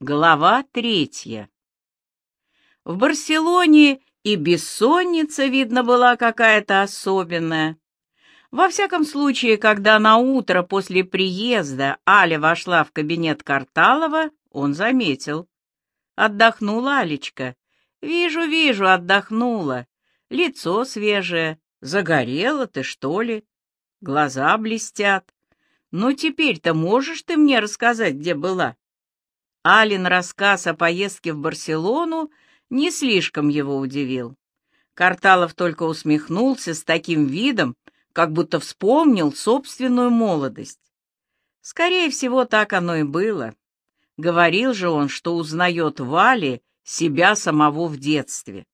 Глава третья. В Барселоне и бессонница, видно, была какая-то особенная. Во всяком случае, когда на утро после приезда Аля вошла в кабинет Карталова, он заметил. Отдохнула Алечка. Вижу, вижу, отдохнула. Лицо свежее. Загорела ты, что ли? Глаза блестят. Ну, теперь-то можешь ты мне рассказать, где была? Алин рассказ о поездке в Барселону не слишком его удивил. Карталов только усмехнулся с таким видом, как будто вспомнил собственную молодость. Скорее всего, так оно и было. Говорил же он, что узнает Вали себя самого в детстве.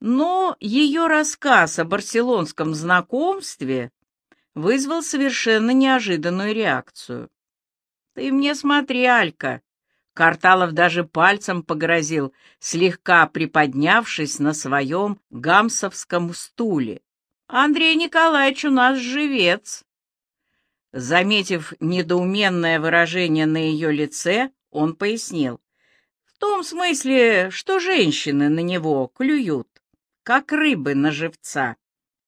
Но ее рассказ о барселонском знакомстве вызвал совершенно неожиданную реакцию. Ты мне смотри, Алька. Карталов даже пальцем погрозил, слегка приподнявшись на своем гамсовском стуле. Андрей Николаевич у нас живец. Заметив недоуменное выражение на ее лице, он пояснил. В том смысле, что женщины на него клюют, как рыбы на живца.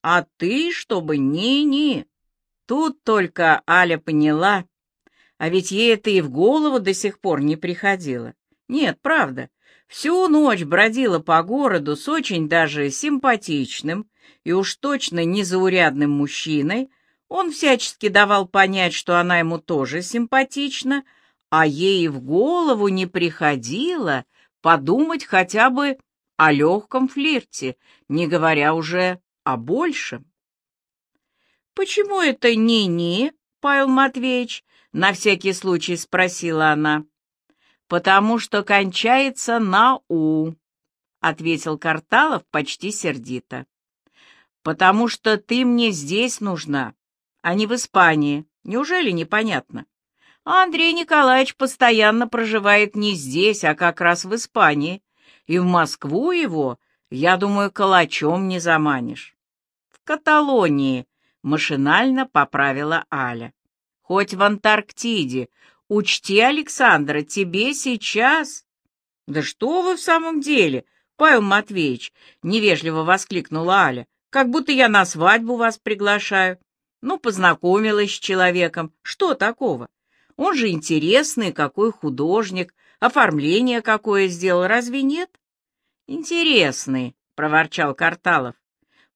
А ты, чтобы ни-ни. Тут только Аля поняла, а ведь ей это и в голову до сих пор не приходило. Нет, правда. Всю ночь бродила по городу с очень даже симпатичным и уж точно незаурядным мужчиной. Он всячески давал понять, что она ему тоже симпатична, а ей в голову не приходило подумать хотя бы о легком флирте, не говоря уже о большем. «Почему это не-не, Павел Матвеевич?» — на всякий случай спросила она. «Потому что кончается на «у», — ответил Карталов почти сердито. «Потому что ты мне здесь нужна, а не в Испании. Неужели непонятно? А Андрей Николаевич постоянно проживает не здесь, а как раз в Испании, и в Москву его, я думаю, калачом не заманишь». «В Каталонии», — машинально поправила Аля хоть в Антарктиде. Учти, Александра, тебе сейчас... — Да что вы в самом деле, Павел Матвеевич, — невежливо воскликнула Аля, — как будто я на свадьбу вас приглашаю. Ну, познакомилась с человеком. Что такого? Он же интересный, какой художник, оформление какое сделал, разве нет? Интересный, — проворчал Карталов.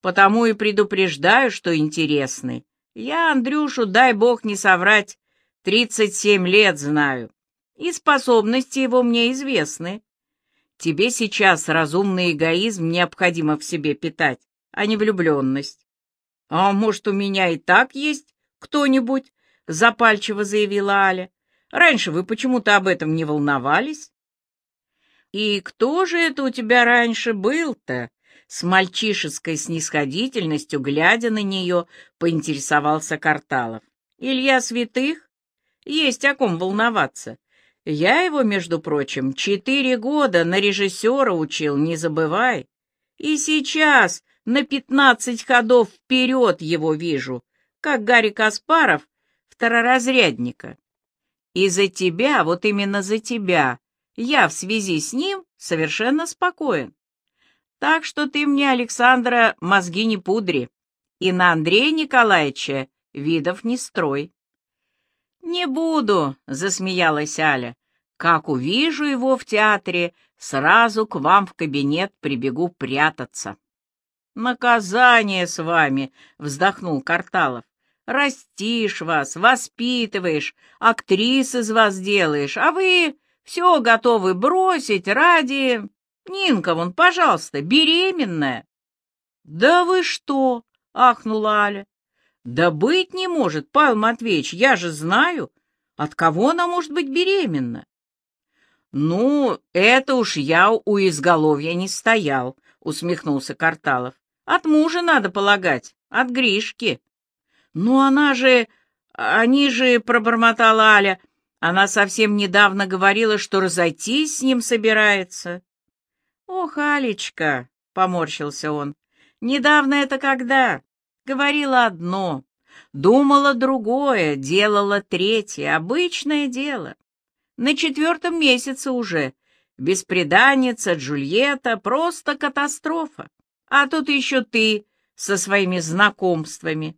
Потому и предупреждаю, что интересный. Я Андрюшу, дай бог не соврать, тридцать семь лет знаю, и способности его мне известны. Тебе сейчас разумный эгоизм необходимо в себе питать, а не влюбленность. — А может, у меня и так есть кто-нибудь? — запальчиво заявила Аля. — Раньше вы почему-то об этом не волновались. — И кто же это у тебя раньше был-то? С мальчишеской снисходительностью, глядя на нее, поинтересовался Карталов. «Илья Святых? Есть о ком волноваться. Я его, между прочим, четыре года на режиссера учил, не забывай. И сейчас на пятнадцать ходов вперед его вижу, как Гарри Каспаров, второразрядника. И за тебя, вот именно за тебя, я в связи с ним совершенно спокоен. Так что ты мне, Александра, мозги не пудри, и на Андрея Николаевича видов не строй. «Не буду», — засмеялась Аля. «Как увижу его в театре, сразу к вам в кабинет прибегу прятаться». «Наказание с вами», — вздохнул Карталов. «Растишь вас, воспитываешь, актрис из вас делаешь, а вы все готовы бросить ради...» Нинка вон, пожалуйста, беременная. — Да вы что? — ахнула Аля. — Да быть не может, Павел Матвеевич, я же знаю. От кого она может быть беременна? — Ну, это уж я у изголовья не стоял, — усмехнулся Карталов. — От мужа надо полагать, от Гришки. — Ну, она же... Они же, — пробормотала Аля, — она совсем недавно говорила, что разойтись с ним собирается. «Ох, Алечка!» — поморщился он. «Недавно это когда? Говорила одно, думала другое, делала третье, обычное дело. На четвертом месяце уже. Беспреданница, Джульетта, просто катастрофа. А тут еще ты со своими знакомствами.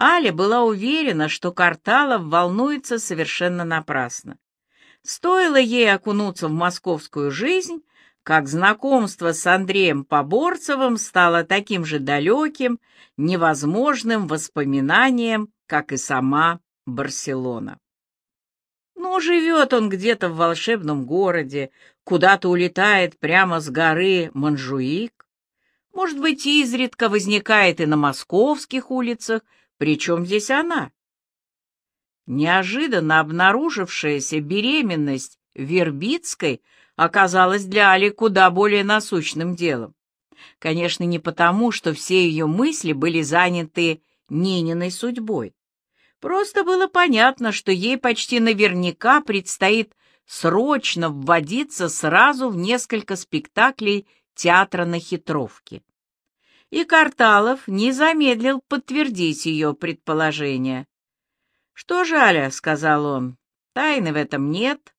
Аля была уверена, что Карталов волнуется совершенно напрасно. Стоило ей окунуться в московскую жизнь, как знакомство с Андреем Поборцевым стало таким же далеким, невозможным воспоминанием, как и сама Барселона. Ну, живет он где-то в волшебном городе, куда-то улетает прямо с горы Манжуик. Может быть, изредка возникает и на московских улицах, причем здесь она? Неожиданно обнаружившаяся беременность Вербицкой оказалась для Али куда более насущным делом. Конечно, не потому, что все ее мысли были заняты Нининой судьбой. Просто было понятно, что ей почти наверняка предстоит срочно вводиться сразу в несколько спектаклей театра на хитровке. И Карталов не замедлил подтвердить ее предположение. «Что же, Аля», — сказал он, — «тайны в этом нет.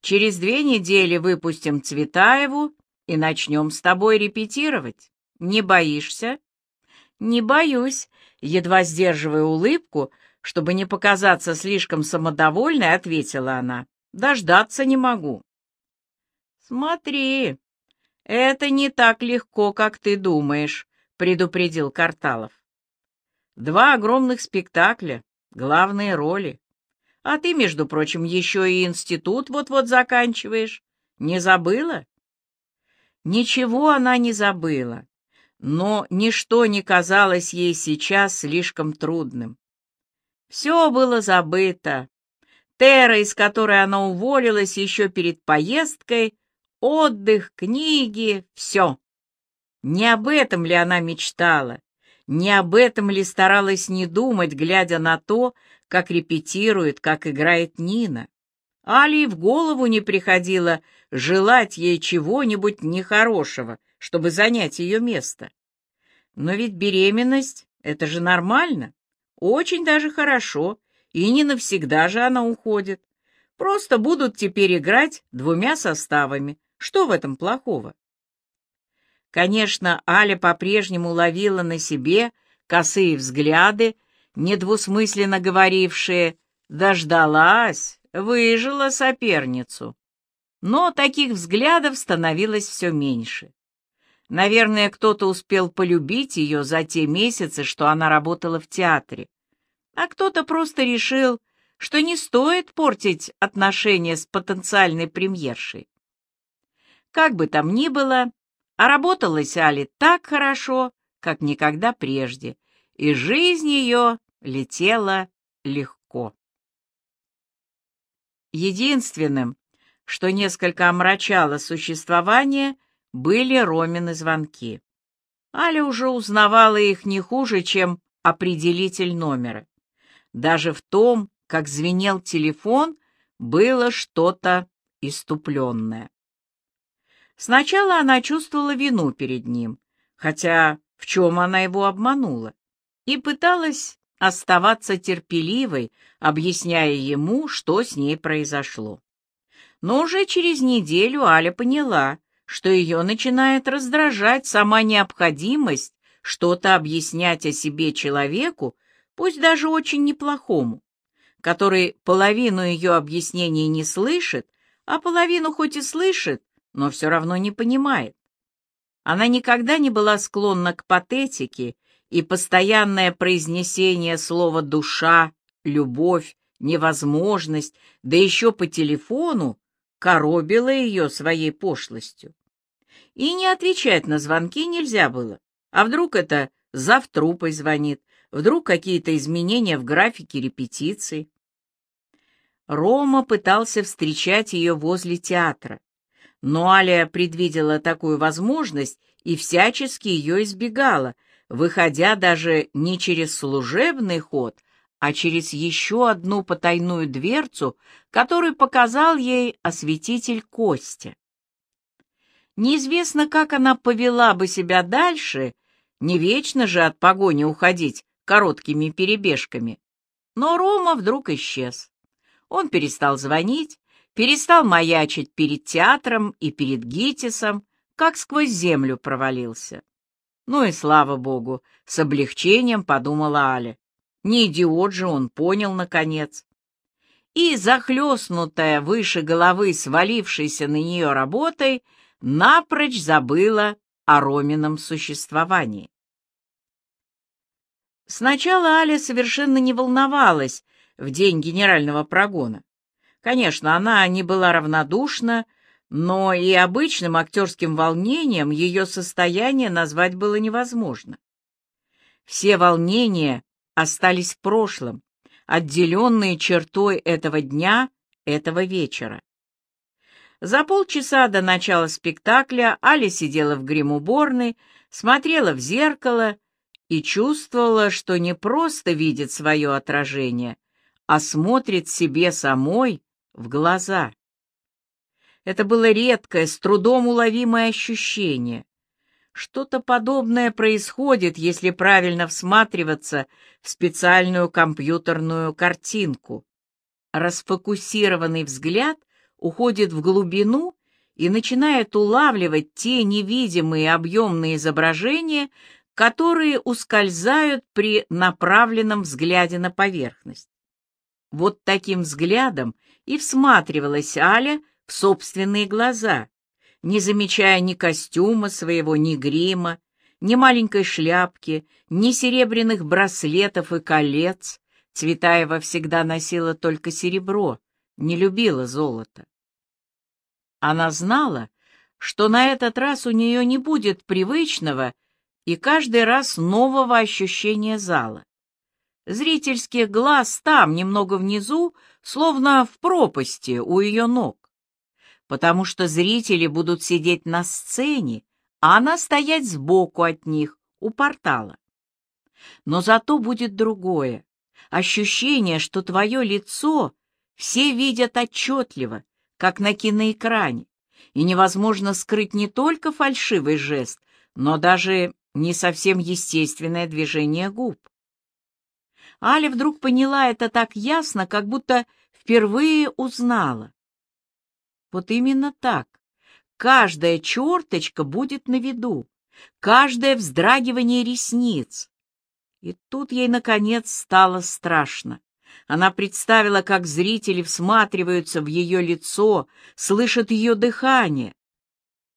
Через две недели выпустим Цветаеву и начнем с тобой репетировать. Не боишься?» «Не боюсь», — едва сдерживая улыбку, чтобы не показаться слишком самодовольной, ответила она. «Дождаться не могу». «Смотри, это не так легко, как ты думаешь», — предупредил Карталов. «Два огромных спектакля, главные роли. А ты, между прочим, еще и институт вот-вот заканчиваешь. Не забыла?» Ничего она не забыла, но ничто не казалось ей сейчас слишком трудным. Все было забыто. Тера, из которой она уволилась еще перед поездкой, отдых, книги, все. Не об этом ли она мечтала? Не об этом ли старалась не думать, глядя на то, как репетирует, как играет Нина? Али в голову не приходило желать ей чего-нибудь нехорошего, чтобы занять ее место. Но ведь беременность — это же нормально. Очень даже хорошо, и не навсегда же она уходит. Просто будут теперь играть двумя составами. Что в этом плохого? Конечно, Аля по-прежнему ловила на себе косые взгляды, недвусмысленно говорившие «дождалась, выжила соперницу». Но таких взглядов становилось все меньше. Наверное, кто-то успел полюбить ее за те месяцы, что она работала в театре. А кто-то просто решил, что не стоит портить отношения с потенциальной премьершей. Как бы там ни было, а работалась Али так хорошо, как никогда прежде, и жизнь ее летела легко. Единственным, что несколько омрачало существование, были Ромины звонки. Аля уже узнавала их не хуже, чем определитель номера. Даже в том, как звенел телефон, было что-то иступленное. Сначала она чувствовала вину перед ним, хотя в чем она его обманула, и пыталась оставаться терпеливой, объясняя ему, что с ней произошло. Но уже через неделю Аля поняла, что ее начинает раздражать сама необходимость что-то объяснять о себе человеку, пусть даже очень неплохому, который половину ее объяснений не слышит, а половину хоть и слышит, но все равно не понимает. Она никогда не была склонна к патетике, и постоянное произнесение слова «душа», «любовь», «невозможность», да еще по телефону, коробило ее своей пошлостью. И не отвечать на звонки нельзя было. А вдруг это завтрупой звонит, вдруг какие-то изменения в графике репетиций. Рома пытался встречать ее возле театра, но Аля предвидела такую возможность и всячески ее избегала, выходя даже не через служебный ход, а через еще одну потайную дверцу, которую показал ей осветитель Костя. Неизвестно, как она повела бы себя дальше, не вечно же от погони уходить короткими перебежками. Но Рома вдруг исчез. Он перестал звонить, перестал маячить перед театром и перед ГИТИСом, как сквозь землю провалился. Ну и слава богу, с облегчением подумала Аля. Не идиот же он, понял, наконец. И, захлестнутая выше головы, свалившейся на нее работой, напрочь забыла о Ромином существовании. Сначала Аля совершенно не волновалась в день генерального прогона. Конечно, она не была равнодушна, но и обычным актерским волнением ее состояние назвать было невозможно. Все волнения остались в прошлом, отделенные чертой этого дня, этого вечера. За полчаса до начала спектакля Аля сидела в гримуборной, смотрела в зеркало и чувствовала, что не просто видит свое отражение, а смотрит себе самой в глаза. Это было редкое, с трудом уловимое ощущение. Что-то подобное происходит, если правильно всматриваться в специальную компьютерную картинку. Расфокусированный взгляд уходит в глубину и начинает улавливать те невидимые объемные изображения, которые ускользают при направленном взгляде на поверхность. Вот таким взглядом и всматривалась Аля в собственные глаза, не замечая ни костюма своего, ни грима, ни маленькой шляпки, ни серебряных браслетов и колец. Цветаева всегда носила только серебро, не любила золото. Она знала, что на этот раз у нее не будет привычного и каждый раз нового ощущения зала. Зрительский глаз там, немного внизу, словно в пропасти у ее ног. Потому что зрители будут сидеть на сцене, а она стоять сбоку от них, у портала. Но зато будет другое. Ощущение, что твое лицо все видят отчетливо, как на киноэкране, и невозможно скрыть не только фальшивый жест, но даже не совсем естественное движение губ. Аля вдруг поняла это так ясно, как будто впервые узнала. Вот именно так. Каждая черточка будет на виду, каждое вздрагивание ресниц. И тут ей, наконец, стало страшно. Она представила, как зрители всматриваются в ее лицо, слышат ее дыхание.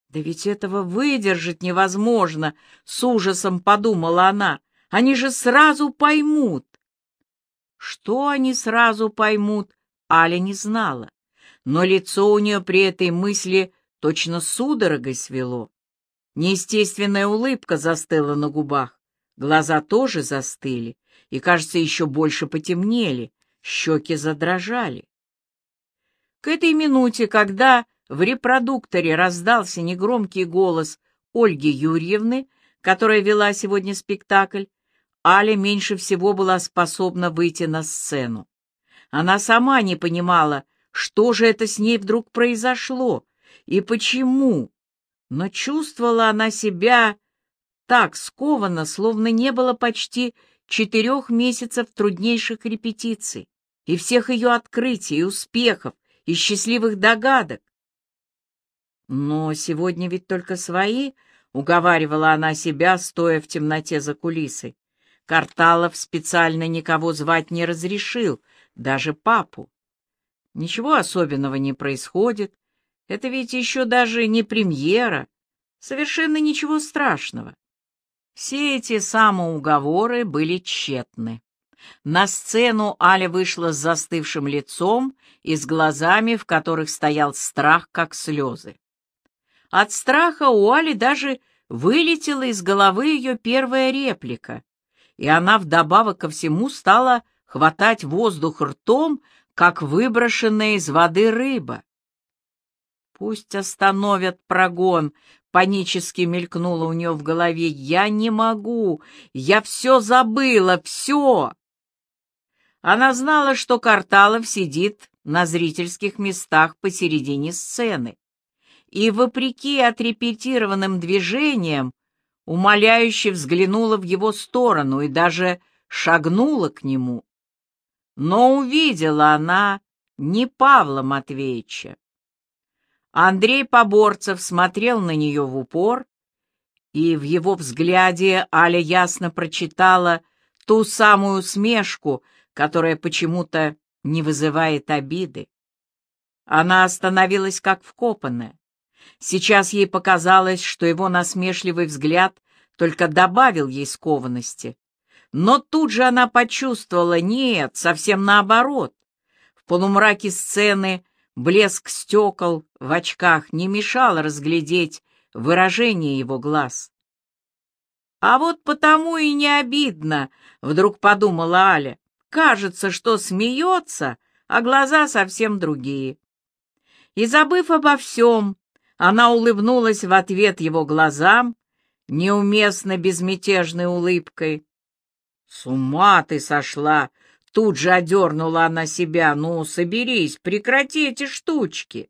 «Да ведь этого выдержать невозможно», — с ужасом подумала она. «Они же сразу поймут». Что они сразу поймут, Аля не знала, но лицо у нее при этой мысли точно судорогой свело. Неестественная улыбка застыла на губах, глаза тоже застыли и, кажется, еще больше потемнели, щеки задрожали. К этой минуте, когда в репродукторе раздался негромкий голос Ольги Юрьевны, которая вела сегодня спектакль, Аля меньше всего была способна выйти на сцену. Она сама не понимала, что же это с ней вдруг произошло и почему, но чувствовала она себя так скованно, словно не было почти четырех месяцев труднейших репетиций и всех ее открытий и успехов и счастливых догадок. Но сегодня ведь только свои, — уговаривала она себя, стоя в темноте за кулисой. Карталов специально никого звать не разрешил, даже папу. Ничего особенного не происходит. Это ведь еще даже не премьера. Совершенно ничего страшного. Все эти самоуговоры были тщетны. На сцену Аля вышла с застывшим лицом и с глазами, в которых стоял страх, как слезы. От страха у Али даже вылетела из головы ее первая реплика и она вдобавок ко всему стала хватать воздух ртом, как выброшенная из воды рыба. «Пусть остановят прогон», — панически мелькнуло у нее в голове. «Я не могу! Я все забыла, все!» Она знала, что Карталов сидит на зрительских местах посередине сцены. И, вопреки отрепетированным движениям, умоляюще взглянула в его сторону и даже шагнула к нему. Но увидела она не Павла Матвеевича. Андрей Поборцев смотрел на нее в упор, и в его взгляде Аля ясно прочитала ту самую смешку, которая почему-то не вызывает обиды. Она остановилась как вкопанная. Сейчас ей показалось, что его насмешливый взгляд только добавил ей скованности. Но тут же она почувствовала, нет, совсем наоборот. В полумраке сцены блеск стекол в очках не мешал разглядеть выражение его глаз. «А вот потому и не обидно», — вдруг подумала Аля. «Кажется, что смеется, а глаза совсем другие». И, забыв обо всем, она улыбнулась в ответ его глазам, неуместно безмятежной улыбкой. «С ума ты сошла!» Тут же одернула она себя. «Ну, соберись, прекрати эти штучки!»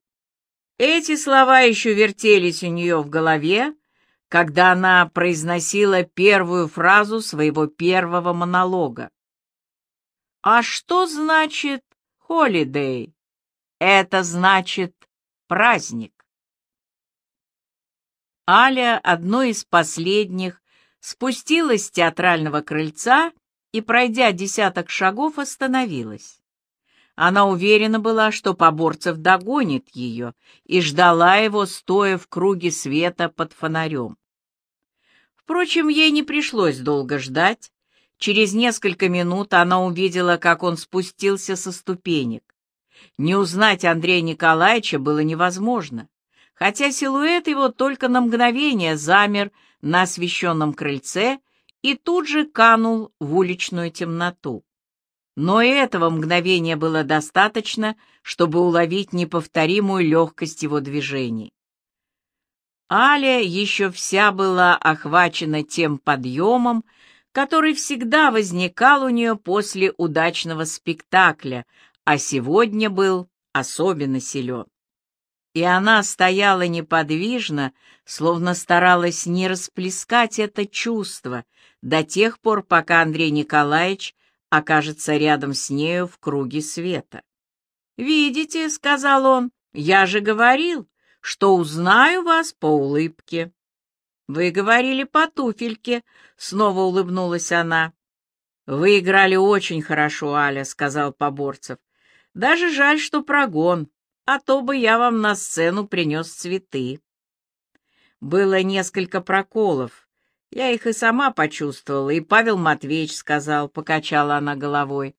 Эти слова еще вертелись у нее в голове, когда она произносила первую фразу своего первого монолога. «А что значит «холидей»?» «Это значит праздник». Аля, одной из последних, спустилась с театрального крыльца и, пройдя десяток шагов, остановилась. Она уверена была, что Поборцев догонит ее, и ждала его, стоя в круге света под фонарем. Впрочем, ей не пришлось долго ждать. Через несколько минут она увидела, как он спустился со ступенек. Не узнать Андрея Николаевича было невозможно хотя силуэт его только на мгновение замер на освещенном крыльце и тут же канул в уличную темноту. Но этого мгновения было достаточно, чтобы уловить неповторимую легкость его движений. Аля еще вся была охвачена тем подъемом, который всегда возникал у нее после удачного спектакля, а сегодня был особенно силен и она стояла неподвижно, словно старалась не расплескать это чувство до тех пор, пока Андрей Николаевич окажется рядом с нею в круге света. «Видите», — сказал он, — «я же говорил, что узнаю вас по улыбке». «Вы говорили по туфельке», — снова улыбнулась она. «Вы играли очень хорошо, Аля», — сказал Поборцев. «Даже жаль, что прогон а то бы я вам на сцену принес цветы. Было несколько проколов. Я их и сама почувствовала, и Павел Матвеевич сказал, покачала она головой.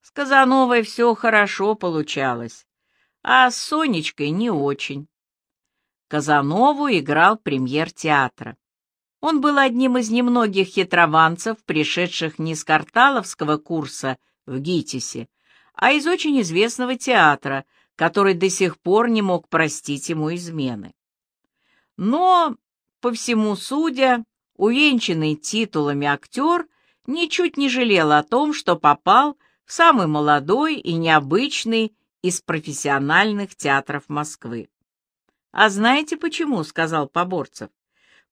С Казановой все хорошо получалось, а с Сонечкой не очень. Казанову играл премьер театра. Он был одним из немногих хитрованцев, пришедших не с карталовского курса в ГИТИСе, а из очень известного театра — который до сих пор не мог простить ему измены. Но, по всему судя, увенчанный титулами актер ничуть не жалел о том, что попал в самый молодой и необычный из профессиональных театров Москвы. «А знаете почему?» — сказал Поборцев.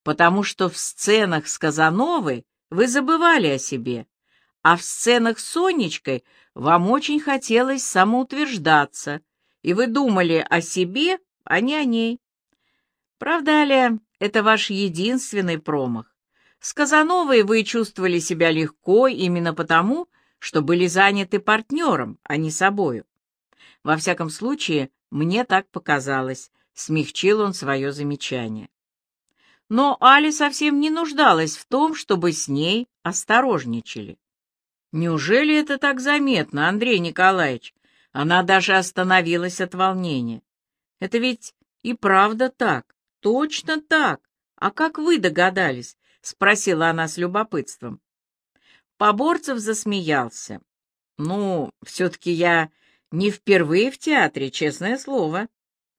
«Потому что в сценах с Казановой вы забывали о себе, а в сценах с Сонечкой вам очень хотелось самоутверждаться, и вы думали о себе, а не о ней. Правда ли, это ваш единственный промах? С Казановой вы чувствовали себя легко именно потому, что были заняты партнером, а не собою. Во всяком случае, мне так показалось, смягчил он свое замечание. Но Али совсем не нуждалась в том, чтобы с ней осторожничали. Неужели это так заметно, Андрей Николаевич? Она даже остановилась от волнения. «Это ведь и правда так, точно так. А как вы догадались?» — спросила она с любопытством. Поборцев засмеялся. «Ну, все-таки я не впервые в театре, честное слово.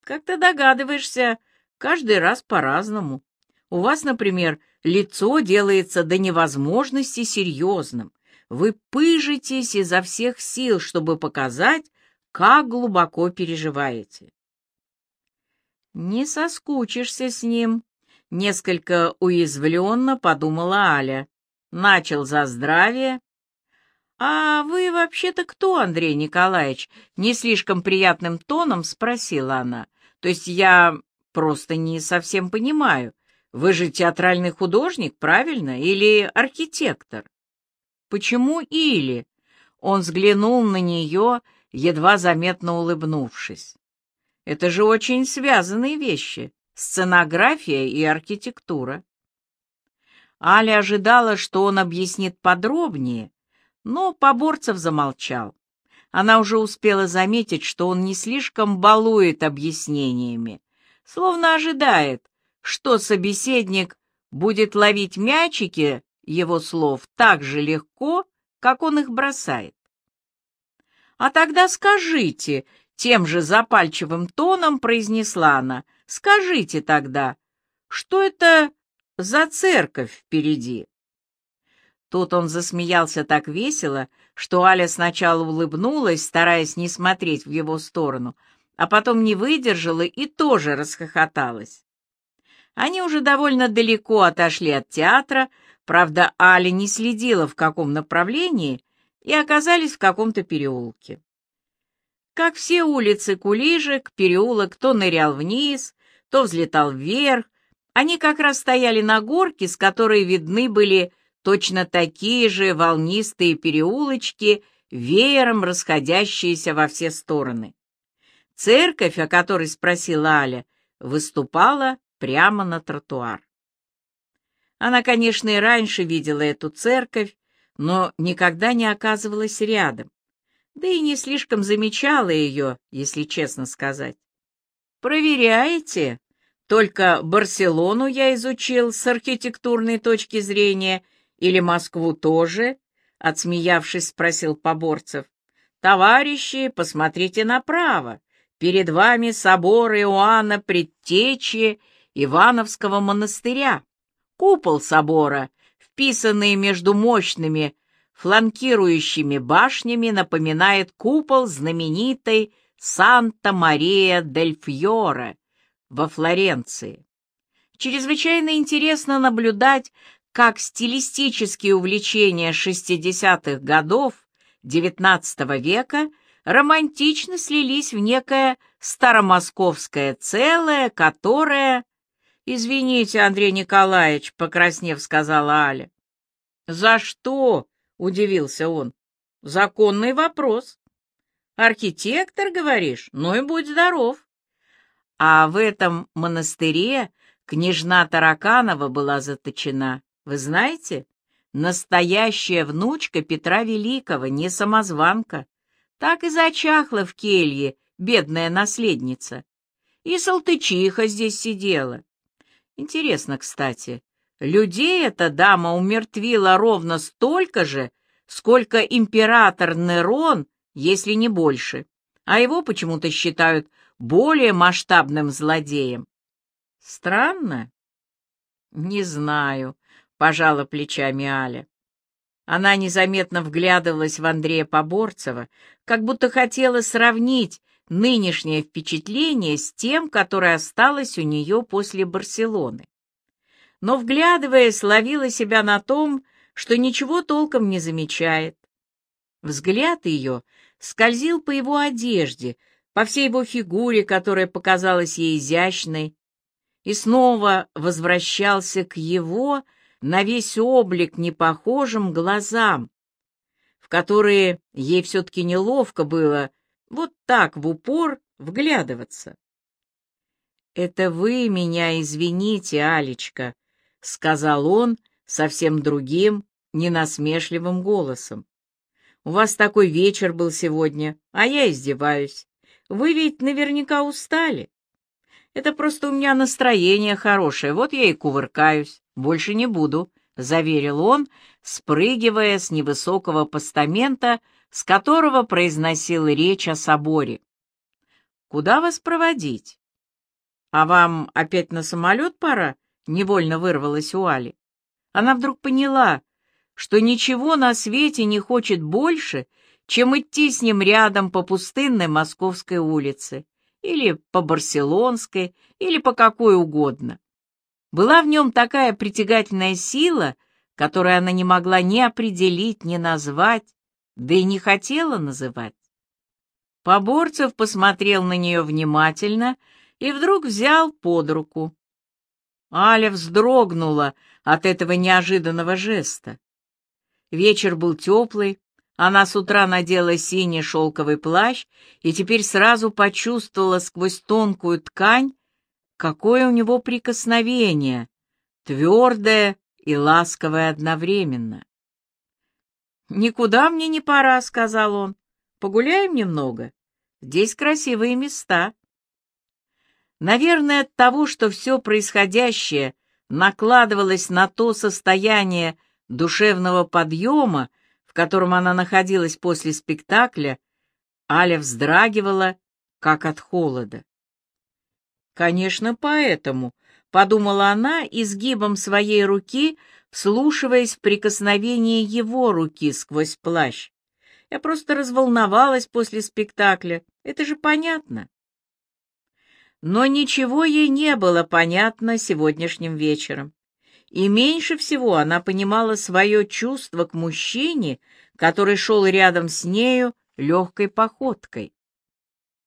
Как ты догадываешься, каждый раз по-разному. У вас, например, лицо делается до невозможности серьезным. Вы пыжитесь изо всех сил, чтобы показать, как глубоко переживаете. Не соскучишься с ним, несколько уязвленно подумала Аля. Начал за здравие, «А вы вообще-то кто, Андрей Николаевич?» — не слишком приятным тоном спросила она. «То есть я просто не совсем понимаю. Вы же театральный художник, правильно? Или архитектор?» «Почему «или»?» Он взглянул на нее, едва заметно улыбнувшись. «Это же очень связанные вещи — сценография и архитектура». Аля ожидала, что он объяснит подробнее, но Поборцев замолчал. Она уже успела заметить, что он не слишком балует объяснениями, словно ожидает, что собеседник будет ловить мячики его слов так же легко, как он их бросает. «А тогда скажите», — тем же запальчивым тоном произнесла она, — «скажите тогда, что это за церковь впереди?» Тут он засмеялся так весело, что Аля сначала улыбнулась, стараясь не смотреть в его сторону, а потом не выдержала и тоже расхохоталась. Они уже довольно далеко отошли от театра, правда, Аля не следила, в каком направлении, и оказались в каком-то переулке. Как все улицы Кулижек, переулок то нырял вниз, то взлетал вверх, они как раз стояли на горке, с которой видны были точно такие же волнистые переулочки, веером расходящиеся во все стороны. Церковь, о которой спросила Аля, выступала прямо на тротуар. Она, конечно, и раньше видела эту церковь, но никогда не оказывалась рядом, да и не слишком замечала ее, если честно сказать. «Проверяете? Только Барселону я изучил с архитектурной точки зрения или Москву тоже?» — отсмеявшись, спросил Поборцев. «Товарищи, посмотрите направо. Перед вами собор Иоанна Предтечи Ивановского монастыря. Купол собора, вписанный между мощными фланкирующими башнями, напоминает купол знаменитой Санта-Мария-дель-Фьоре во Флоренции. Чрезвычайно интересно наблюдать, как стилистические увлечения 60-х годов XIX века романтично слились в некое старомосковское целое, которое «Извините, Андрей Николаевич», — покраснев, сказала Аля. «За что?» — удивился он. «Законный вопрос. Архитектор, говоришь? Ну и будь здоров». А в этом монастыре княжна Тараканова была заточена. Вы знаете? Настоящая внучка Петра Великого, не самозванка. Так и зачахла в келье, бедная наследница. И Салтычиха здесь сидела. Интересно, кстати, людей эта дама умертвила ровно столько же, сколько император Нерон, если не больше, а его почему-то считают более масштабным злодеем. Странно? Не знаю, пожала плечами Аля. Она незаметно вглядывалась в Андрея Поборцева, как будто хотела сравнить нынешнее впечатление с тем, которое осталось у нее после Барселоны. Но, вглядываясь, ловила себя на том, что ничего толком не замечает. Взгляд ее скользил по его одежде, по всей его фигуре, которая показалась ей изящной, и снова возвращался к его на весь облик непохожим глазам, в которые ей все-таки неловко было вот так в упор вглядываться. «Это вы меня извините, Алечка», — сказал он совсем другим, ненасмешливым голосом. «У вас такой вечер был сегодня, а я издеваюсь. Вы ведь наверняка устали. Это просто у меня настроение хорошее, вот я и кувыркаюсь, больше не буду», — заверил он, спрыгивая с невысокого постамента, — с которого произносил речь о соборе. «Куда вас проводить?» «А вам опять на самолет пора?» — невольно вырвалась у Али. Она вдруг поняла, что ничего на свете не хочет больше, чем идти с ним рядом по пустынной московской улице, или по Барселонской, или по какой угодно. Была в нем такая притягательная сила, которую она не могла ни определить, ни назвать, да и не хотела называть. Поборцев посмотрел на нее внимательно и вдруг взял под руку. Аля вздрогнула от этого неожиданного жеста. Вечер был теплый, она с утра надела синий шелковый плащ и теперь сразу почувствовала сквозь тонкую ткань, какое у него прикосновение, твердое и ласковое одновременно. «Никуда мне не пора», — сказал он. «Погуляем немного. Здесь красивые места». Наверное, от того, что все происходящее накладывалось на то состояние душевного подъема, в котором она находилась после спектакля, Аля вздрагивала, как от холода. «Конечно, поэтому», — подумала она изгибом своей руки, вслушиваясь в прикосновение его руки сквозь плащ. «Я просто разволновалась после спектакля, это же понятно». Но ничего ей не было понятно сегодняшним вечером. И меньше всего она понимала свое чувство к мужчине, который шел рядом с нею легкой походкой.